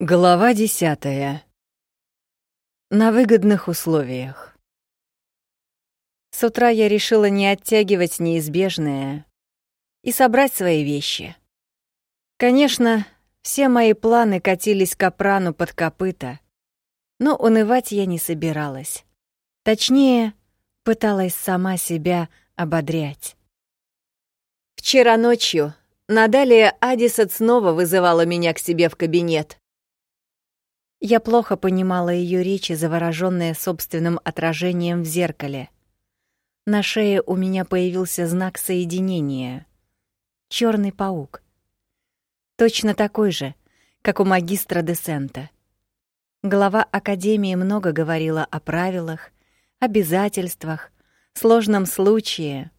Глава десятая. На выгодных условиях. С утра я решила не оттягивать неизбежное и собрать свои вещи. Конечно, все мои планы катились к опрану под копыта, но унывать я не собиралась. Точнее, пыталась сама себя ободрять. Вчера ночью Надалия Адисот снова вызывала меня к себе в кабинет. Я плохо понимала ее речи, заворожённая собственным отражением в зеркале. На шее у меня появился знак соединения. Черный паук. Точно такой же, как у магистра Десента. Глава Академии много говорила о правилах, обязательствах, сложном случае.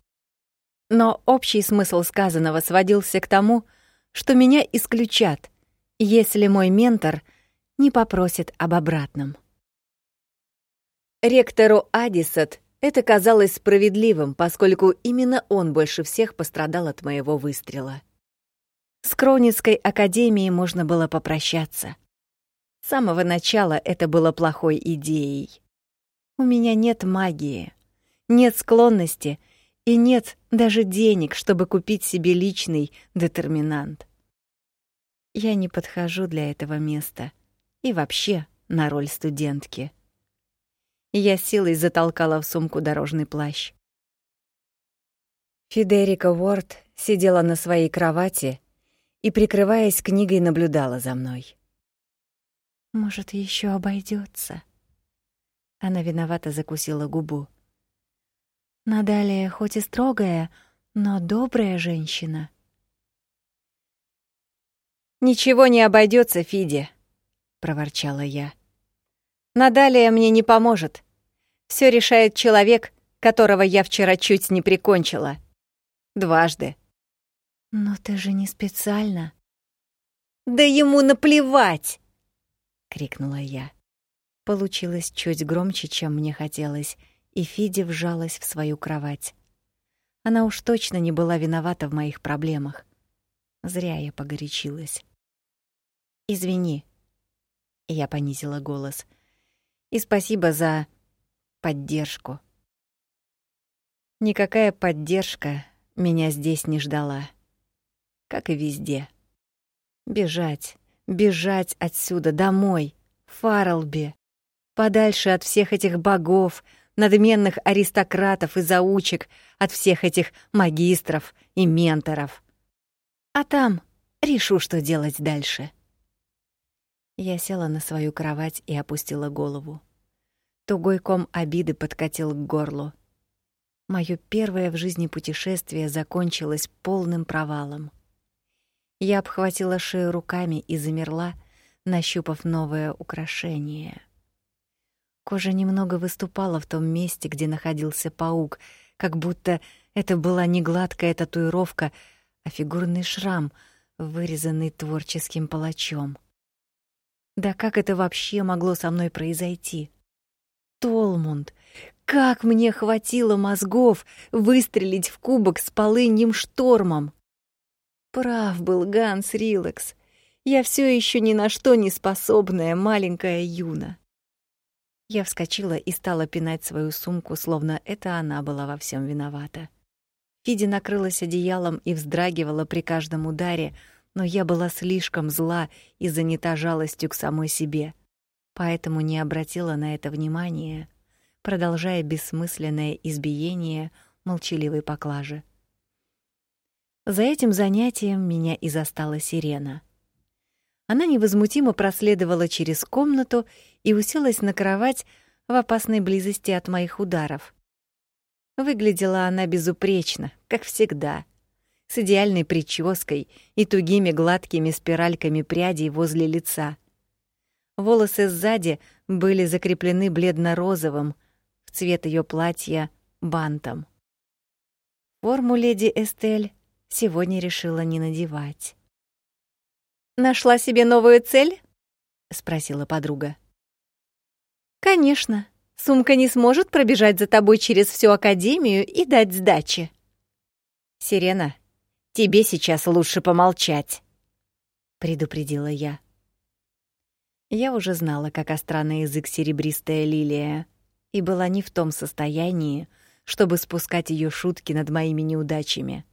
Но общий смысл сказанного сводился к тому, что меня исключат, если мой ментор — не попросит об обратном. Ректору Адисот это казалось справедливым, поскольку именно он больше всех пострадал от моего выстрела. С Кроницкой академией можно было попрощаться. С самого начала это было плохой идеей. У меня нет магии, нет склонности и нет даже денег, чтобы купить себе личный детерминант. Я не подхожу для этого места — и вообще на роль студентки. Я силой затолкала в сумку дорожный плащ. Федерика Уорд сидела на своей кровати и, прикрываясь книгой, наблюдала за мной. «Может, еще обойдется. Она виновато закусила губу. Надалия хоть и строгая, но добрая женщина. «Ничего не обойдется, Фиди», проворчала я. Надалее мне не поможет. Все решает человек, которого я вчера чуть не прикончила. Дважды. Но ты же не специально. Да ему наплевать, крикнула я. Получилось чуть громче, чем мне хотелось, и Фиди вжалась в свою кровать. Она уж точно не была виновата в моих проблемах. Зря я погорячилась. Извини, я понизила голос. И спасибо за поддержку. Никакая поддержка меня здесь не ждала. Как и везде. Бежать, бежать отсюда домой, в Фарлби, подальше от всех этих богов, надменных аристократов и заучек, от всех этих магистров и менторов. А там решу, что делать дальше. Я села на свою кровать и опустила голову. Тугой ком обиды подкатил к горлу. Моё первое в жизни путешествие закончилось полным провалом. Я обхватила шею руками и замерла, нащупав новое украшение. Кожа немного выступала в том месте, где находился паук, как будто это была не гладкая татуировка, а фигурный шрам, вырезанный творческим палачом. Да как это вообще могло со мной произойти? Толмунд, как мне хватило мозгов выстрелить в кубок с полыньим штормом? Прав был Ганс Рилакс. Я все еще ни на что не способная маленькая Юна. Я вскочила и стала пинать свою сумку, словно это она была во всем виновата. Фиди накрылась одеялом и вздрагивала при каждом ударе, но я была слишком зла и занята жалостью к самой себе, поэтому не обратила на это внимания, продолжая бессмысленное избиение молчаливой поклажи. За этим занятием меня и застала Сирена. Она невозмутимо проследовала через комнату и уселась на кровать в опасной близости от моих ударов. Выглядела она безупречно, как всегда — с идеальной прической и тугими гладкими спиральками прядей возле лица. Волосы сзади были закреплены бледно-розовым, в цвет ее платья, бантом. Форму леди Эстель сегодня решила не надевать. «Нашла себе новую цель?» — спросила подруга. «Конечно. Сумка не сможет пробежать за тобой через всю Академию и дать сдачи». «Сирена, Тебе сейчас лучше помолчать, предупредила я. Я уже знала, как остра язык серебристая лилия, и была не в том состоянии, чтобы спускать ее шутки над моими неудачами.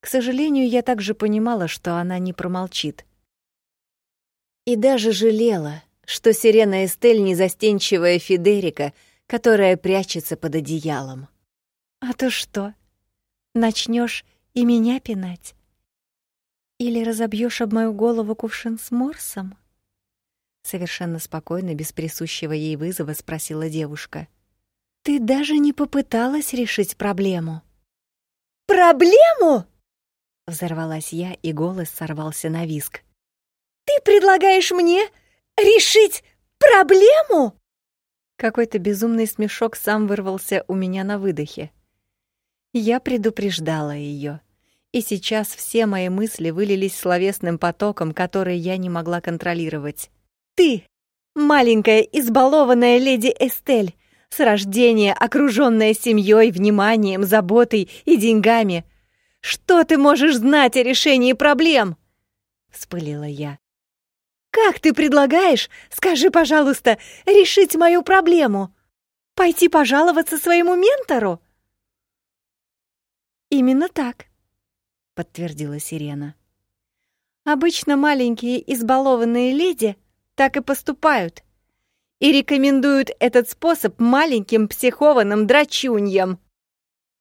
К сожалению, я также понимала, что она не промолчит. И даже жалела, что Сирена Эстель не застенчивая Федерика, которая прячется под одеялом. А то что? Начнешь и меня пинать? Или разобьешь об мою голову кувшин с морсом? Совершенно спокойно, без присущего ей вызова, спросила девушка. Ты даже не попыталась решить проблему. Проблему? Взорвалась я, и голос сорвался на виск. Ты предлагаешь мне решить проблему? Какой-то безумный смешок сам вырвался у меня на выдохе. Я предупреждала ее, и сейчас все мои мысли вылились словесным потоком, который я не могла контролировать. Ты, маленькая избалованная леди Эстель, с рождения окружённая семьей, вниманием, заботой и деньгами. Что ты можешь знать о решении проблем? вспылила я. Как ты предлагаешь, скажи, пожалуйста, решить мою проблему? Пойти пожаловаться своему ментору? Именно так, подтвердила Сирена. Обычно маленькие избалованные леди так и поступают и рекомендуют этот способ маленьким психованным драчуньям.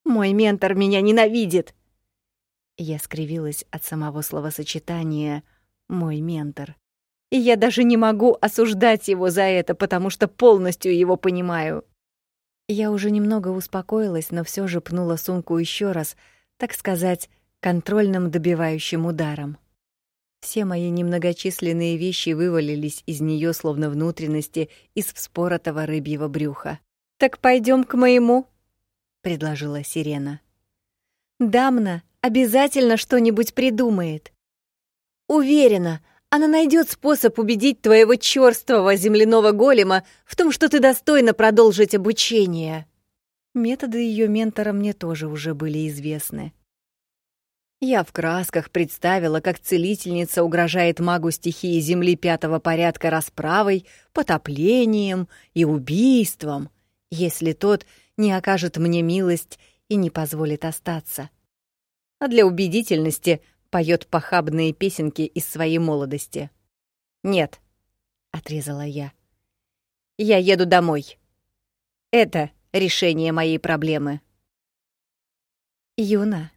Мой ментор меня ненавидит. Я скривилась от самого словосочетания «мой ментор». И я даже не могу осуждать его за это, потому что полностью его понимаю. Я уже немного успокоилась, но все же пнула сумку еще раз, так сказать, контрольным добивающим ударом. Все мои немногочисленные вещи вывалились из нее словно внутренности из вспоротого рыбьего брюха. «Так пойдем к моему», — предложила Сирена. «Дамна обязательно что-нибудь придумает. Уверена, она найдет способ убедить твоего чёрствого земляного голема в том, что ты достойна продолжить обучение». Методы ее ментора мне тоже уже были известны. Я в красках представила, как целительница угрожает магу стихии Земли пятого порядка расправой, потоплением и убийством, если тот не окажет мне милость и не позволит остаться. А для убедительности поет похабные песенки из своей молодости. «Нет», — отрезала я. «Я еду домой. Это решение моей проблемы». «Юна»,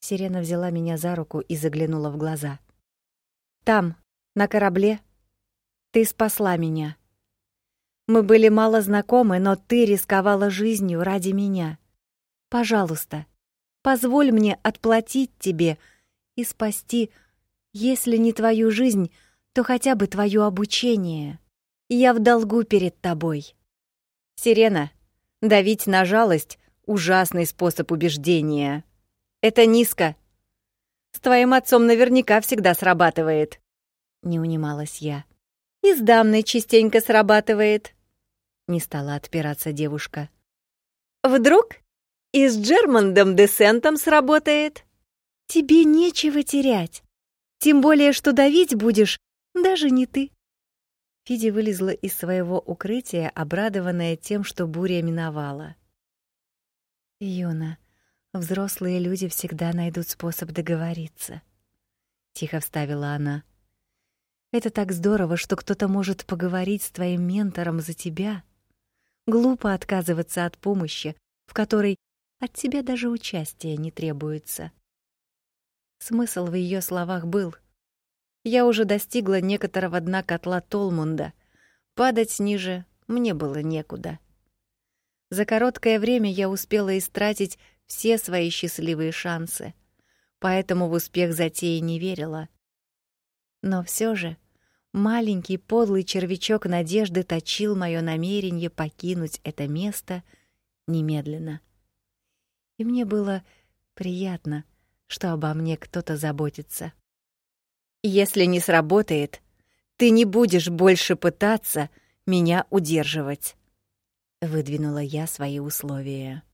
Сирена взяла меня за руку и заглянула в глаза. «Там, на корабле, ты спасла меня. Мы были мало знакомы, но ты рисковала жизнью ради меня. Пожалуйста, позволь мне отплатить тебе и спасти, если не твою жизнь, то хотя бы твое обучение. Я в долгу перед тобой». Сирена, давить на жалость — ужасный способ убеждения. Это низко. С твоим отцом наверняка всегда срабатывает. Не унималась я. И с дамной частенько срабатывает. Не стала отпираться девушка. Вдруг и с Джермандом Десентом сработает? Тебе нечего терять. Тем более, что давить будешь даже не ты. Фиди вылезла из своего укрытия, обрадованная тем, что буря миновала. Юна, Взрослые люди всегда найдут способ договориться, тихо вставила она. Это так здорово, что кто-то может поговорить с твоим ментором за тебя. Глупо отказываться от помощи, в которой от тебя даже участия не требуется. Смысл в ее словах был: я уже достигла некоторого дна котла Толмунда. Падать ниже мне было некуда. За короткое время я успела истратить все свои счастливые шансы, поэтому в успех затеи не верила. Но все же маленький подлый червячок надежды точил мое намерение покинуть это место немедленно. И мне было приятно, что обо мне кто-то заботится. Если не сработает, ты не будешь больше пытаться меня удерживать, выдвинула я свои условия.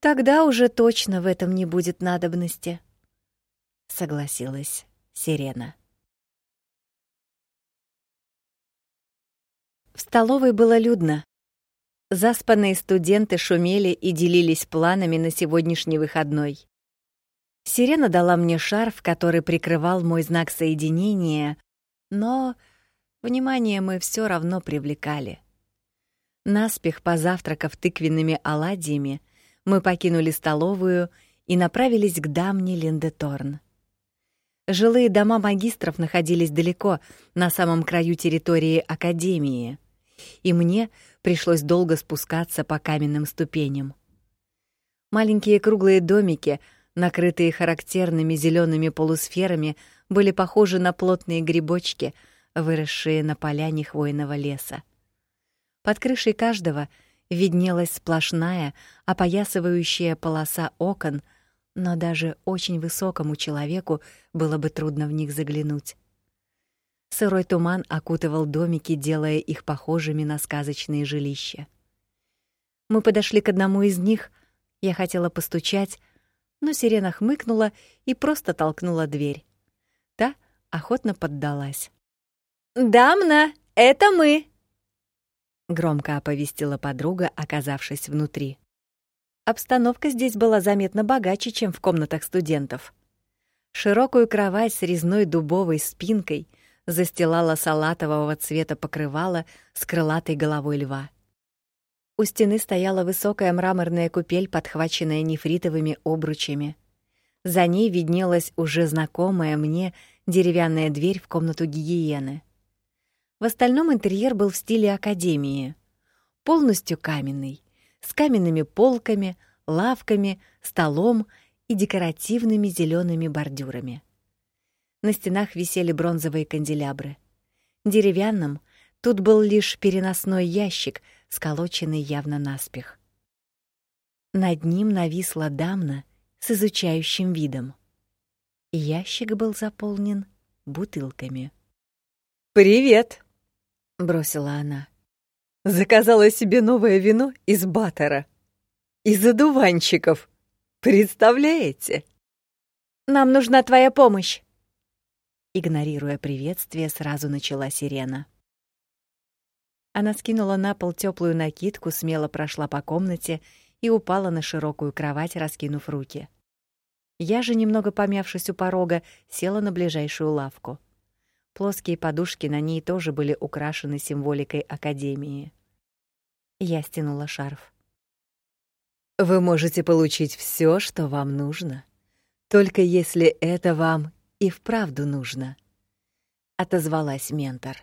Тогда уже точно в этом не будет надобности, согласилась Сирена. столовой было людно. Заспанные студенты шумели и делились планами на сегодняшний выходной. Сирена дала мне шарф, который прикрывал мой знак соединения, но внимание мы все равно привлекали. Наспех позавтракав тыквенными оладьями, мы покинули столовую и направились к дамне Линдеторн. Жилые дома магистров находились далеко, на самом краю территории академии, и мне пришлось долго спускаться по каменным ступеням. Маленькие круглые домики, накрытые характерными зелеными полусферами, были похожи на плотные грибочки, выросшие на поляне хвойного леса. Под крышей каждого виднелась сплошная, опоясывающая полоса окон, но даже очень высокому человеку было бы трудно в них заглянуть. Сырой туман окутывал домики, делая их похожими на сказочные жилища. Мы подошли к одному из них. Я хотела постучать, но сирена хмыкнула и просто толкнула дверь. Та охотно поддалась. «Дамна, это мы!» Громко оповестила подруга, оказавшись внутри. Обстановка здесь была заметно богаче, чем в комнатах студентов. Широкую кровать с резной дубовой спинкой — застилала салатового цвета покрывало с крылатой головой льва. У стены стояла высокая мраморная купель, подхваченная нефритовыми обручами. За ней виднелась уже знакомая мне деревянная дверь в комнату гигиены. В остальном интерьер был в стиле академии, полностью каменный, с каменными полками, лавками, столом и декоративными зелеными бордюрами. На стенах висели бронзовые канделябры. Деревянным тут был лишь переносной ящик, сколоченный явно наспех. Над ним нависла дамна с изучающим видом. Ящик был заполнен бутылками. «Привет!» — бросила она. «Заказала себе новое вино из баттера. Из одуванчиков. Представляете?» «Нам нужна твоя помощь!» Игнорируя приветствие, сразу начала сирена. Она скинула на пол теплую накидку, смело прошла по комнате и упала на широкую кровать, раскинув руки. Я же, немного помявшись у порога, села на ближайшую лавку. Плоские подушки на ней тоже были украшены символикой академии. Я стянула шарф. Вы можете получить все, что вам нужно, только если это вам и вправду нужно, отозвалась ментор.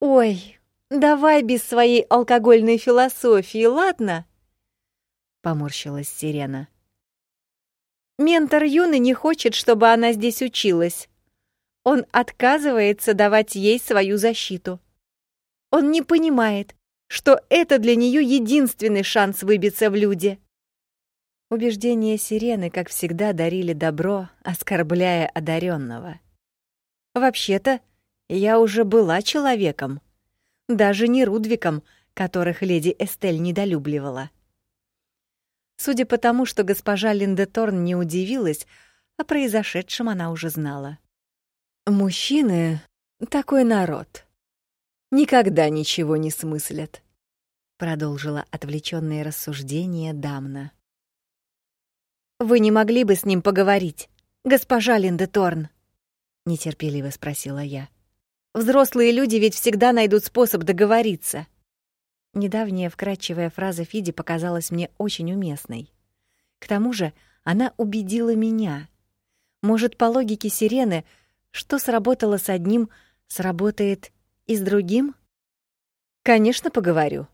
Ой, давай без своей алкогольной философии, ладно? поморщилась Сирена. Ментор Юны не хочет, чтобы она здесь училась. Он отказывается давать ей свою защиту. Он не понимает, что это для нее единственный шанс выбиться в люди. Убеждения сирены, как всегда, дарили добро, оскорбляя одаренного. Вообще-то, я уже была человеком, даже не Рудвиком, которых леди Эстель недолюбливала. Судя по тому, что госпожа Линдеторн не удивилась, о произошедшем она уже знала. Мужчины — такой народ. Никогда ничего не смыслят, продолжила отвлеченные рассуждения Дамна. Вы не могли бы с ним поговорить, госпожа Линдеторн? нетерпеливо спросила я. Взрослые люди ведь всегда найдут способ договориться. Недавняя вкрадчивая фраза Фиди показалась мне очень уместной. К тому же, она убедила меня. Может, по логике Сирены, что сработало с одним, сработает и с другим? Конечно, поговорю.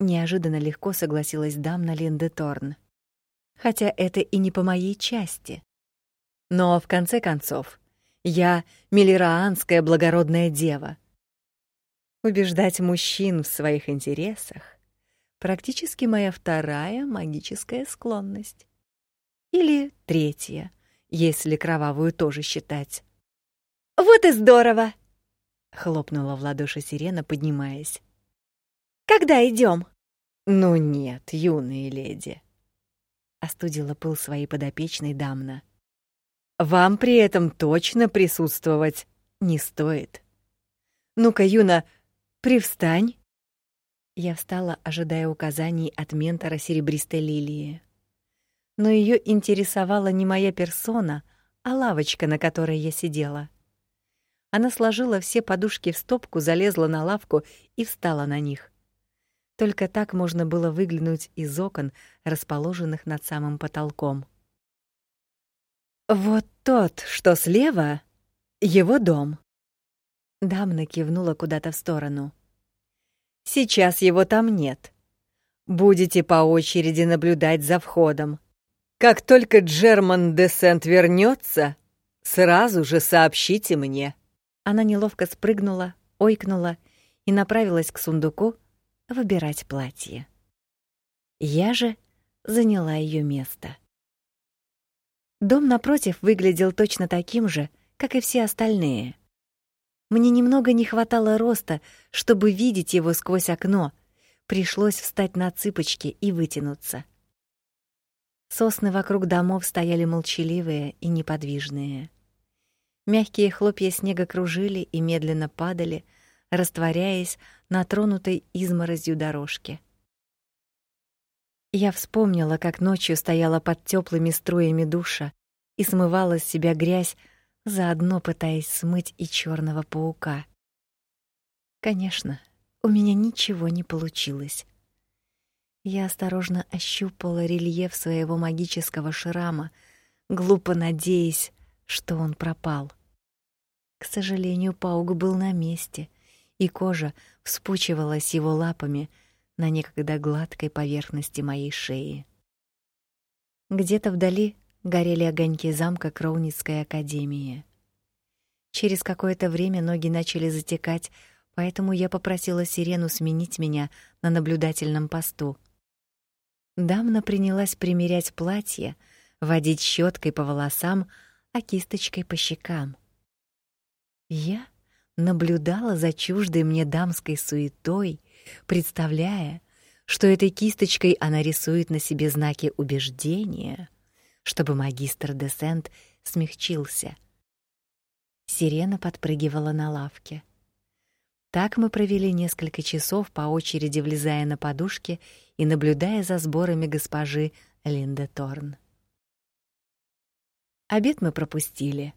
Неожиданно легко согласилась дамна Линдеторн хотя это и не по моей части. Но в конце концов, я милираанская благородная дева. Убеждать мужчин в своих интересах практически моя вторая магическая склонность. Или третья, если кровавую тоже считать. Вот и здорово, хлопнула в ладоши Сирена, поднимаясь. Когда идем? Ну нет, юные леди остудила пыл своей подопечной Дамна. Вам при этом точно присутствовать не стоит. Ну-ка, Юна, привстань. Я встала, ожидая указаний от ментора серебристой лилии. Но ее интересовала не моя персона, а лавочка, на которой я сидела. Она сложила все подушки в стопку, залезла на лавку и встала на них. Только так можно было выглянуть из окон, расположенных над самым потолком. Вот тот, что слева, его дом. Дамна кивнула куда-то в сторону. Сейчас его там нет. Будете по очереди наблюдать за входом. Как только Джерман Десент вернется, сразу же сообщите мне. Она неловко спрыгнула, ойкнула и направилась к сундуку выбирать платье. Я же заняла ее место. Дом напротив выглядел точно таким же, как и все остальные. Мне немного не хватало роста, чтобы видеть его сквозь окно. Пришлось встать на цыпочки и вытянуться. Сосны вокруг домов стояли молчаливые и неподвижные. Мягкие хлопья снега кружили и медленно падали, растворяясь на тронутой изморозью дорожке. Я вспомнила, как ночью стояла под теплыми струями душа и смывала с себя грязь заодно пытаясь смыть и черного паука. Конечно, у меня ничего не получилось. Я осторожно ощупала рельеф своего магического шрама, глупо надеясь, что он пропал. К сожалению, паук был на месте, и кожа вспучивалась его лапами на некогда гладкой поверхности моей шеи. Где-то вдали горели огоньки замка Кроуницкой академии. Через какое-то время ноги начали затекать, поэтому я попросила Сирену сменить меня на наблюдательном посту. Дамна принялась примерять платье, водить щеткой по волосам, а кисточкой по щекам. Я наблюдала за чуждой мне дамской суетой, представляя, что этой кисточкой она рисует на себе знаки убеждения — чтобы магистр Десент смягчился. Сирена подпрыгивала на лавке. Так мы провели несколько часов по очереди влезая на подушки и наблюдая за сборами госпожи Линде Торн. Обед мы пропустили,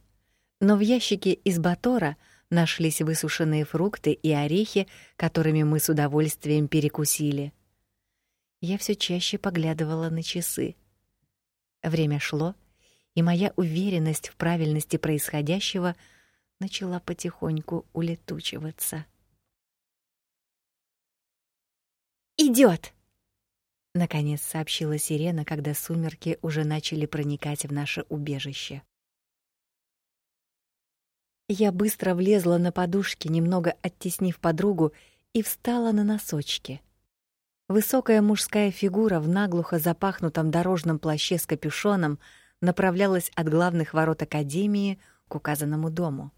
но в ящике из батора нашлись высушенные фрукты и орехи, которыми мы с удовольствием перекусили. Я все чаще поглядывала на часы. Время шло, и моя уверенность в правильности происходящего начала потихоньку улетучиваться. Идет, наконец сообщила Сирена, когда сумерки уже начали проникать в наше убежище. Я быстро влезла на подушки, немного оттеснив подругу, и встала на носочки. Высокая мужская фигура в наглухо запахнутом дорожном плаще с капюшоном направлялась от главных ворот академии к указанному дому.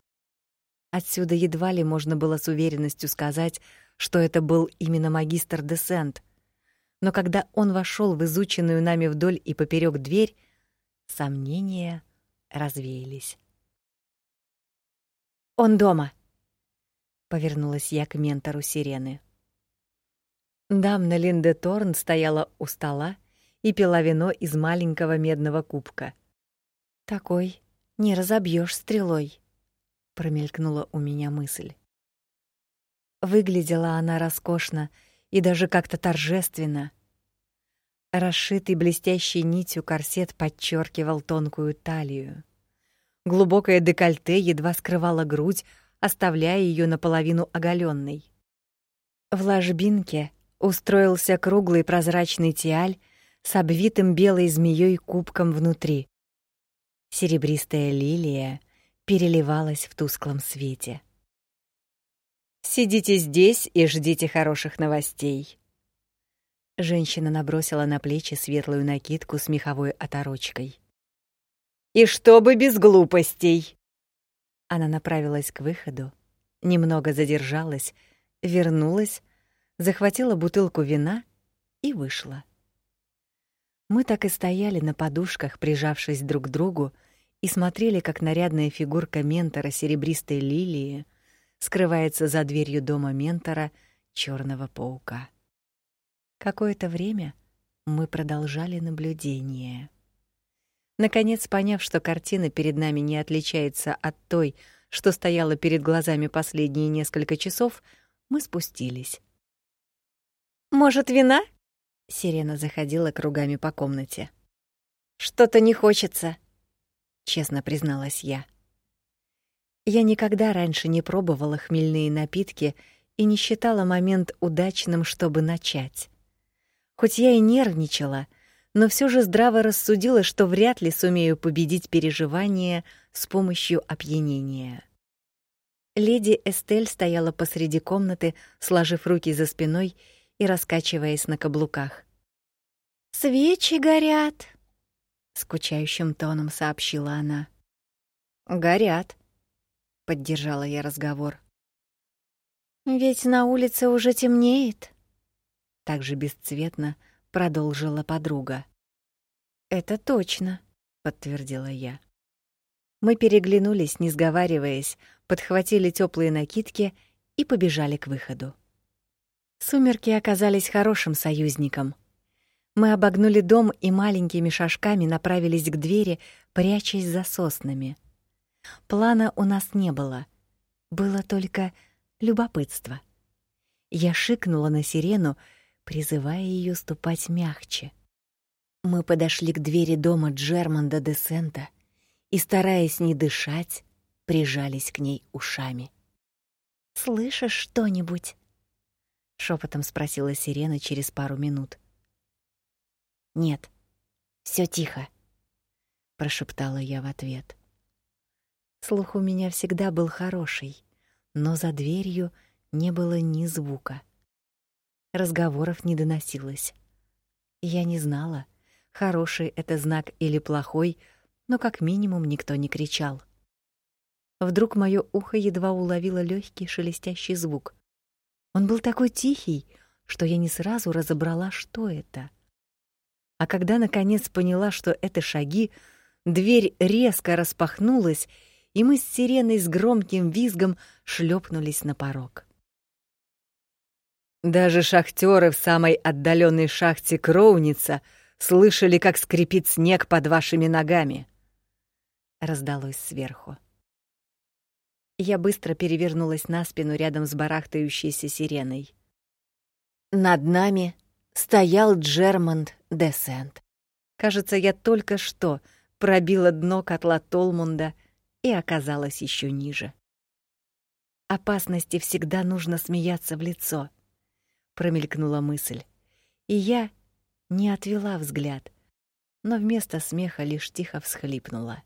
Отсюда едва ли можно было с уверенностью сказать, что это был именно магистр Десент. Но когда он вошел в изученную нами вдоль и поперек дверь, сомнения развеялись. Он дома. Повернулась я к ментору Сирены. Дамна Линде Торн стояла у стола и пила вино из маленького медного кубка. Такой не разобьешь стрелой, промелькнула у меня мысль. Выглядела она роскошно и даже как-то торжественно. Расшитый блестящей нитью корсет подчеркивал тонкую талию. Глубокое декольте едва скрывало грудь, оставляя ее наполовину оголенной. В ложбинке устроился круглый прозрачный тиаль с обвитым белой змеей кубком внутри. Серебристая лилия переливалась в тусклом свете. Сидите здесь и ждите хороших новостей. Женщина набросила на плечи светлую накидку с меховой оторочкой. И чтобы без глупостей. Она направилась к выходу, немного задержалась, вернулась захватила бутылку вина и вышла. Мы так и стояли на подушках, прижавшись друг к другу, и смотрели, как нарядная фигурка ментора серебристой лилии скрывается за дверью дома ментора черного паука. Какое-то время мы продолжали наблюдение. Наконец, поняв, что картина перед нами не отличается от той, что стояла перед глазами последние несколько часов, мы спустились. «Может, вина?» Сирена заходила кругами по комнате. «Что-то не хочется», — честно призналась я. Я никогда раньше не пробовала хмельные напитки и не считала момент удачным, чтобы начать. Хоть я и нервничала, но все же здраво рассудила, что вряд ли сумею победить переживания с помощью опьянения. Леди Эстель стояла посреди комнаты, сложив руки за спиной и раскачиваясь на каблуках. «Свечи горят», — скучающим тоном сообщила она. «Горят», — поддержала я разговор. «Ведь на улице уже темнеет», — также бесцветно продолжила подруга. Это точно, подтвердила я. Мы переглянулись, не сговариваясь, подхватили теплые накидки и побежали к выходу. Сумерки оказались хорошим союзником. Мы обогнули дом и маленькими шажками направились к двери, прячась за соснами. Плана у нас не было. Было только любопытство. Я шикнула на сирену, призывая ее ступать мягче. Мы подошли к двери дома Джерманда де Сента и, стараясь не дышать, прижались к ней ушами. «Слышишь что-нибудь?» — шепотом спросила Сирена через пару минут. «Нет, все тихо», — прошептала я в ответ. Слух у меня всегда был хороший, но за дверью не было ни звука разговоров не доносилось. Я не знала, хороший это знак или плохой, но как минимум никто не кричал. Вдруг моё ухо едва уловило легкий шелестящий звук. Он был такой тихий, что я не сразу разобрала, что это. А когда наконец поняла, что это шаги, дверь резко распахнулась, и мы с сиреной с громким визгом шлепнулись на порог. Даже шахтеры в самой отдаленной шахте Кроуница слышали, как скрипит снег под вашими ногами. Раздалось сверху. Я быстро перевернулась на спину рядом с барахтающейся сиреной. Над нами стоял Джермонд Десент. Кажется, я только что пробила дно котла Толмунда и оказалась еще ниже. Опасности всегда нужно смеяться в лицо — промелькнула мысль. И я не отвела взгляд, но вместо смеха лишь тихо всхлипнула.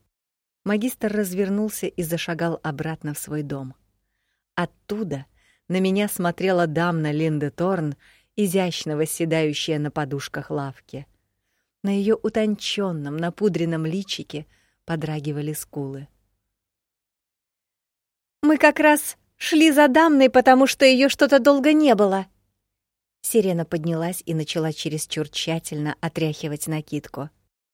Магистр развернулся и зашагал обратно в свой дом. Оттуда на меня смотрела дамна Линда Торн, изящно восседающая на подушках лавки. На ее утонченном, напудренном личике подрагивали скулы. Мы как раз шли за дамной, потому что ее что-то долго не было, Сирена поднялась и начала чересчур тщательно отряхивать накидку.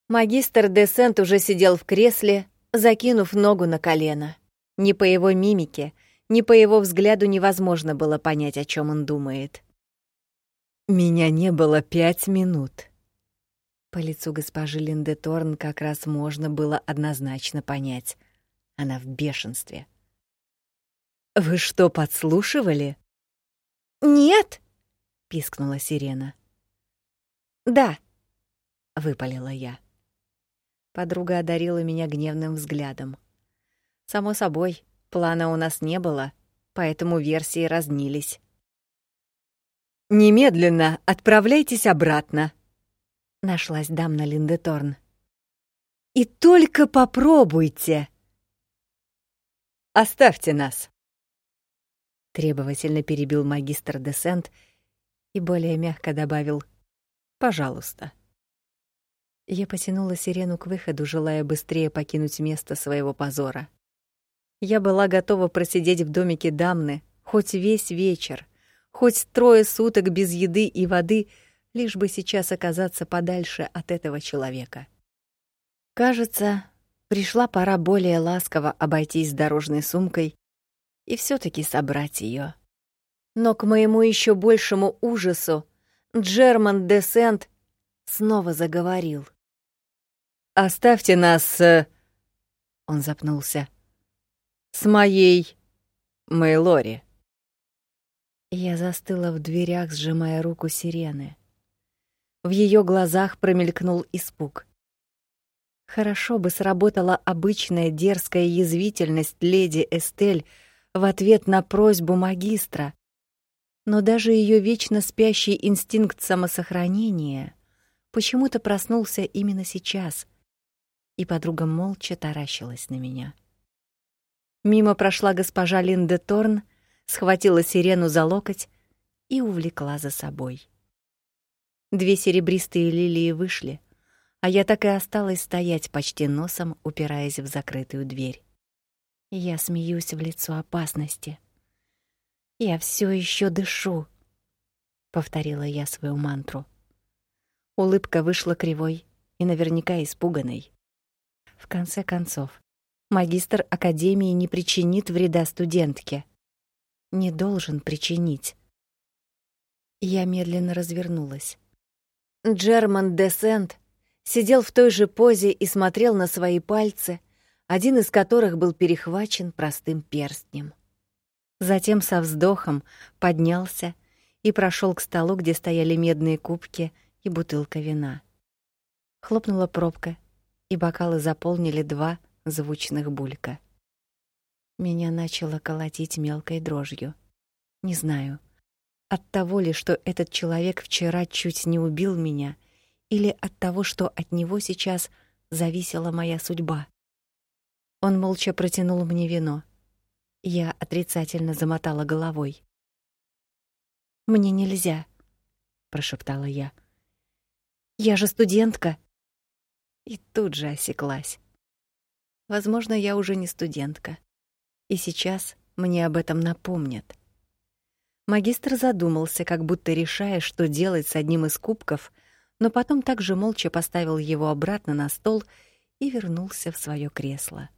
Магистр Десент уже сидел в кресле, закинув ногу на колено. Ни по его мимике, ни по его взгляду невозможно было понять, о чем он думает. «Меня не было пять минут». По лицу госпожи Линде Торн как раз можно было однозначно понять. Она в бешенстве. «Вы что, подслушивали?» «Нет!» Пискнула сирена. Да, выпалила я. Подруга одарила меня гневным взглядом. Само собой, плана у нас не было, поэтому версии разнились. Немедленно отправляйтесь обратно. Нашлась дамна Линдеторн. И только попробуйте. Оставьте нас. Требовательно перебил магистр Десент и более мягко добавил «Пожалуйста». Я потянула сирену к выходу, желая быстрее покинуть место своего позора. Я была готова просидеть в домике дамны хоть весь вечер, хоть трое суток без еды и воды, лишь бы сейчас оказаться подальше от этого человека. Кажется, пришла пора более ласково обойтись с дорожной сумкой и все таки собрать ее. Но к моему еще большему ужасу Джерман Десент снова заговорил. «Оставьте нас...» э, Он запнулся. «С моей... Мэйлори». Я застыла в дверях, сжимая руку сирены. В ее глазах промелькнул испуг. Хорошо бы сработала обычная дерзкая язвительность леди Эстель в ответ на просьбу магистра, но даже ее вечно спящий инстинкт самосохранения почему-то проснулся именно сейчас, и подруга молча таращилась на меня. Мимо прошла госпожа Линде Торн, схватила сирену за локоть и увлекла за собой. Две серебристые лилии вышли, а я так и осталась стоять почти носом, упираясь в закрытую дверь. Я смеюсь в лицо опасности. Я все еще дышу, повторила я свою мантру. Улыбка вышла кривой и наверняка испуганной. В конце концов, магистр академии не причинит вреда студентке. Не должен причинить. Я медленно развернулась. Джерман Десент сидел в той же позе и смотрел на свои пальцы, один из которых был перехвачен простым перстнем. Затем со вздохом поднялся и прошел к столу, где стояли медные кубки и бутылка вина. Хлопнула пробка, и бокалы заполнили два звучных булька. Меня начало колотить мелкой дрожью. Не знаю, от того ли, что этот человек вчера чуть не убил меня, или от того, что от него сейчас зависела моя судьба. Он молча протянул мне вино. Я отрицательно замотала головой. Мне нельзя, прошептала я. Я же студентка. И тут же осеклась. Возможно, я уже не студентка. И сейчас мне об этом напомнят. Магистр задумался, как будто решая, что делать с одним из кубков, но потом также молча поставил его обратно на стол и вернулся в свое кресло.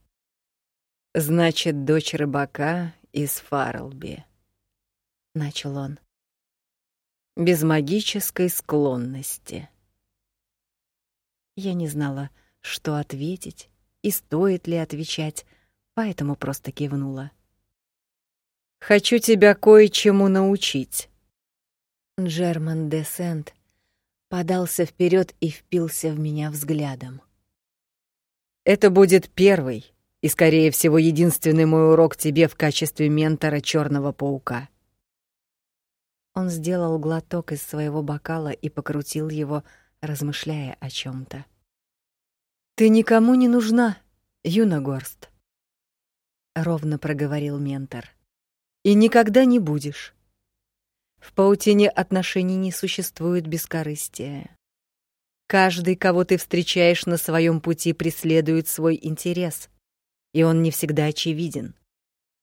Значит, дочь рыбака из Фарлби, начал он. Без магической склонности. Я не знала, что ответить и стоит ли отвечать, поэтому просто кивнула. Хочу тебя кое-чему научить. Джерман де Сент подался вперед и впился в меня взглядом. Это будет первый и, скорее всего, единственный мой урок тебе в качестве ментора Черного паука. Он сделал глоток из своего бокала и покрутил его, размышляя о чем то Ты никому не нужна, Юна Горст, ровно проговорил ментор. И никогда не будешь. В паутине отношений не существует бескорыстия. Каждый, кого ты встречаешь на своем пути, преследует свой интерес и он не всегда очевиден.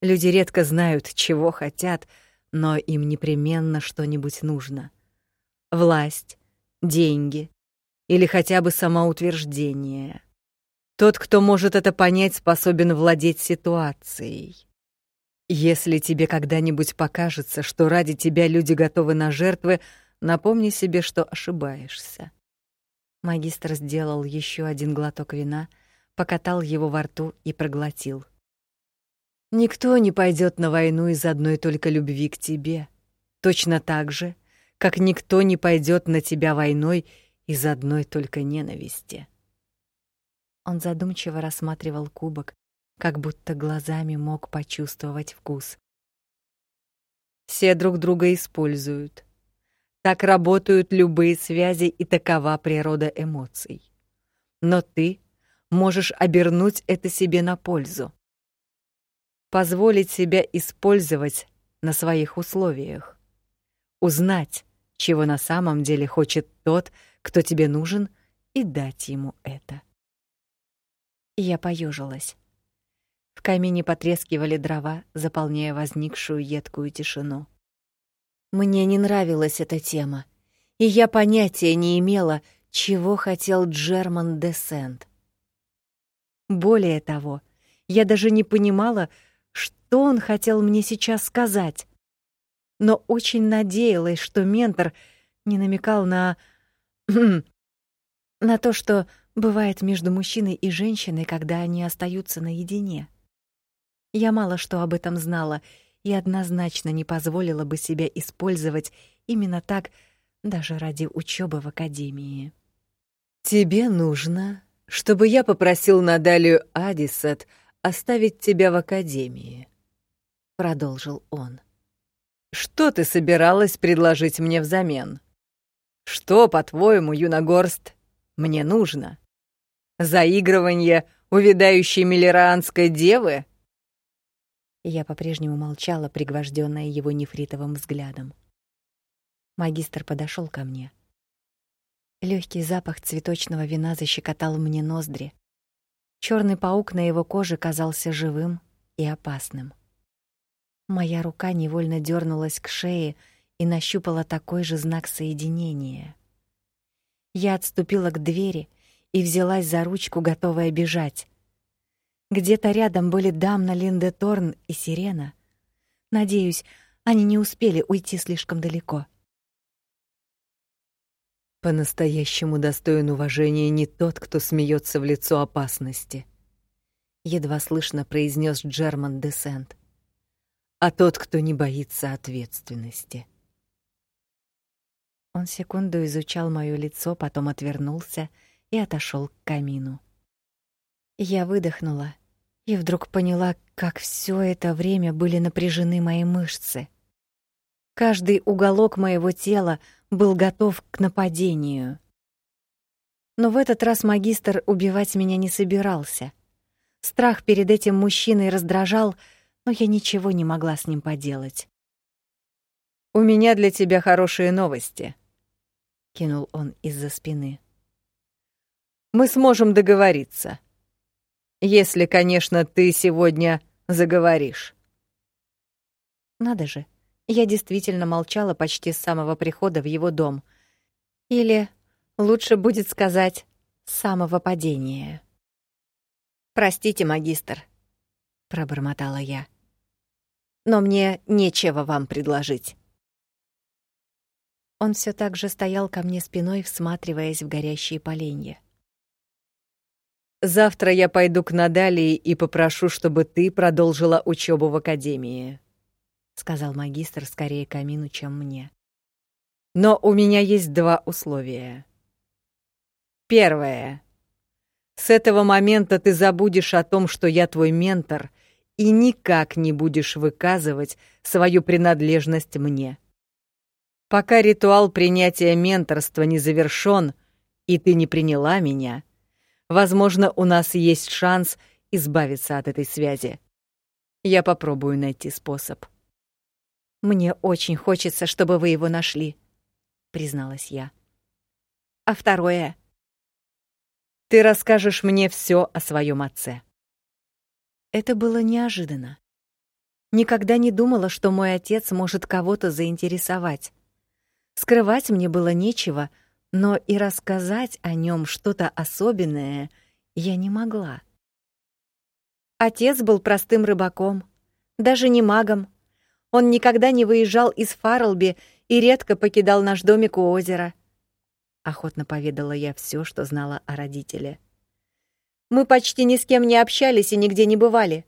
Люди редко знают, чего хотят, но им непременно что-нибудь нужно. Власть, деньги или хотя бы самоутверждение. Тот, кто может это понять, способен владеть ситуацией. Если тебе когда-нибудь покажется, что ради тебя люди готовы на жертвы, напомни себе, что ошибаешься. Магистр сделал еще один глоток вина — покатал его во рту и проглотил. Никто не пойдет на войну из одной только любви к тебе, точно так же, как никто не пойдет на тебя войной из одной только ненависти. Он задумчиво рассматривал кубок, как будто глазами мог почувствовать вкус. Все друг друга используют. Так работают любые связи, и такова природа эмоций. Но ты можешь обернуть это себе на пользу. Позволить себя использовать на своих условиях. Узнать, чего на самом деле хочет тот, кто тебе нужен, и дать ему это. Я поежилась. В камине потрескивали дрова, заполняя возникшую едкую тишину. Мне не нравилась эта тема, и я понятия не имела, чего хотел Джерман Десент. Более того, я даже не понимала, что он хотел мне сейчас сказать. Но очень надеялась, что ментор не намекал на... на то, что бывает между мужчиной и женщиной, когда они остаются наедине. Я мало что об этом знала и однозначно не позволила бы себя использовать именно так даже ради учебы в академии. Тебе нужно, чтобы я попросил Надалию Адисет оставить тебя в академии, продолжил он. Что ты собиралась предложить мне взамен? Что, по-твоему, Юногорст, мне нужно? Заигрывание увядающей миллеранской девы? Я по-прежнему молчала, пригвожденная его нефритовым взглядом. Магистр подошел ко мне. Легкий запах цветочного вина защекотал мне ноздри. Черный паук на его коже казался живым и опасным. Моя рука невольно дернулась к шее и нащупала такой же знак соединения. Я отступила к двери и взялась за ручку, готовая бежать. Где-то рядом были Дамна Линде Торн и Сирена. Надеюсь, они не успели уйти слишком далеко. По-настоящему достоин уважения не тот, кто смеется в лицо опасности, едва слышно произнес Джерман Десент, а тот, кто не боится ответственности. Он секунду изучал моё лицо, потом отвернулся и отошел к камину. Я выдохнула и вдруг поняла, как все это время были напряжены мои мышцы. Каждый уголок моего тела был готов к нападению. Но в этот раз магистр убивать меня не собирался. Страх перед этим мужчиной раздражал, но я ничего не могла с ним поделать. У меня для тебя хорошие новости, кинул он из-за спины. Мы сможем договориться. Если, конечно, ты сегодня заговоришь. Надо же. Я действительно молчала почти с самого прихода в его дом. Или лучше будет сказать, с самого падения. Простите, магистр, пробормотала я. Но мне нечего вам предложить. Он все так же стоял ко мне спиной, всматриваясь в горящие поленья. Завтра я пойду к Надалии и попрошу, чтобы ты продолжила учебу в академии, сказал магистр скорее Камину, чем мне. Но у меня есть два условия. Первое. С этого момента ты забудешь о том, что я твой ментор, и никак не будешь выказывать свою принадлежность мне. Пока ритуал принятия менторства не завершён, и ты не приняла меня, Возможно, у нас есть шанс избавиться от этой связи. Я попробую найти способ. Мне очень хочется, чтобы вы его нашли, призналась я. А второе? Ты расскажешь мне все о своем отце. Это было неожиданно. Никогда не думала, что мой отец может кого-то заинтересовать. Скрывать мне было нечего — но и рассказать о нем что-то особенное я не могла. Отец был простым рыбаком, даже не магом. Он никогда не выезжал из Фарлби и редко покидал наш домик у озера. Охотно поведала я все, что знала о родителе. Мы почти ни с кем не общались и нигде не бывали.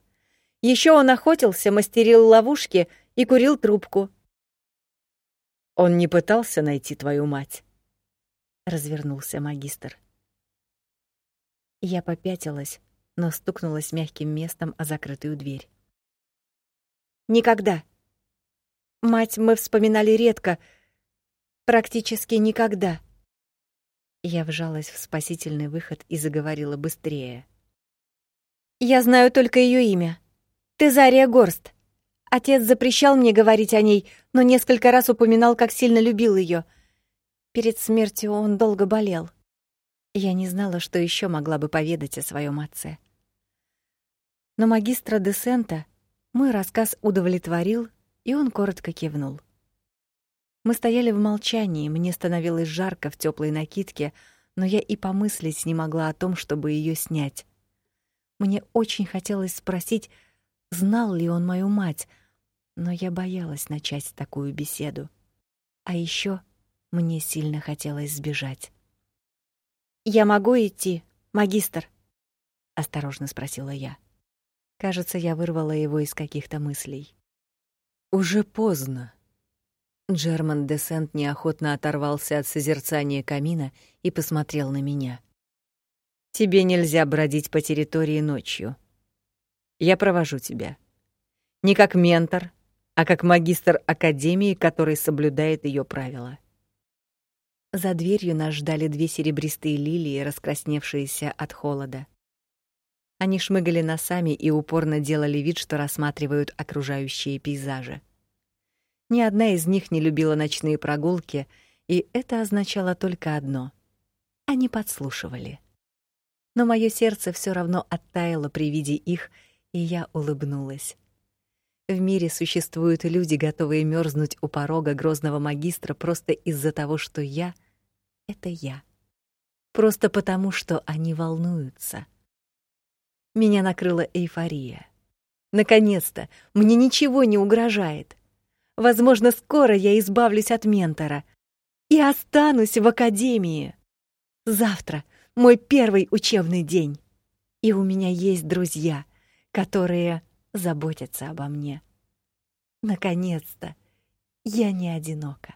Еще он охотился, мастерил ловушки и курил трубку. Он не пытался найти твою мать развернулся магистр. Я попятилась, но стукнулась мягким местом о закрытую дверь. Никогда. Мать мы вспоминали редко, практически никогда. Я вжалась в спасительный выход и заговорила быстрее. Я знаю только ее имя. Тезария Горст. Отец запрещал мне говорить о ней, но несколько раз упоминал, как сильно любил ее. Перед смертью он долго болел. Я не знала, что еще могла бы поведать о своем отце. Но магистра Десента мой рассказ удовлетворил, и он коротко кивнул. Мы стояли в молчании, мне становилось жарко в теплой накидке, но я и помыслить не могла о том, чтобы ее снять. Мне очень хотелось спросить, знал ли он мою мать, но я боялась начать такую беседу. А еще мне сильно хотелось сбежать. «Я могу идти, магистр?» — осторожно спросила я. Кажется, я вырвала его из каких-то мыслей. «Уже поздно». Джерман Десент неохотно оторвался от созерцания камина и посмотрел на меня. «Тебе нельзя бродить по территории ночью. Я провожу тебя. Не как ментор, а как магистр академии, который соблюдает ее правила». За дверью нас ждали две серебристые лилии, раскрасневшиеся от холода. Они шмыгали носами и упорно делали вид, что рассматривают окружающие пейзажи. Ни одна из них не любила ночные прогулки, и это означало только одно — они подслушивали. Но мое сердце все равно оттаяло при виде их, и я улыбнулась. В мире существуют люди, готовые мерзнуть у порога грозного магистра просто из-за того, что я — это я. Просто потому, что они волнуются — меня накрыла эйфория. Наконец-то, мне ничего не угрожает. Возможно, скоро я избавлюсь от ментора и останусь в академии. Завтра мой первый учебный день, и у меня есть друзья, которые заботятся обо мне. Наконец-то я не одинока.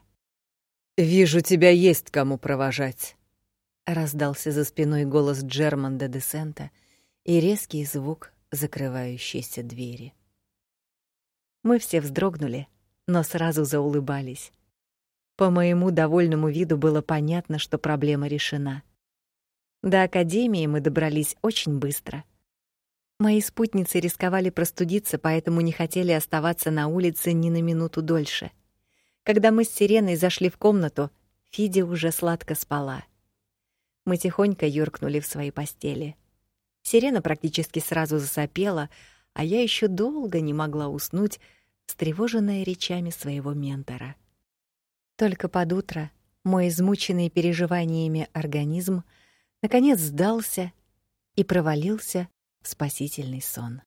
«Вижу, тебя есть кому провожать», — раздался за спиной голос Джерманда де и резкий звук закрывающейся двери. Мы все вздрогнули, но сразу заулыбались. По моему довольному виду было понятно, что проблема решена. До академии мы добрались очень быстро. Мои спутницы рисковали простудиться, поэтому не хотели оставаться на улице ни на минуту дольше. Когда мы с Сиреной зашли в комнату, Фиди уже сладко спала. Мы тихонько юркнули в свои постели. Сирена практически сразу засопела, а я еще долго не могла уснуть, встревоженная речами своего ментора. Только под утро мой измученный переживаниями организм наконец сдался и провалился в спасительный сон.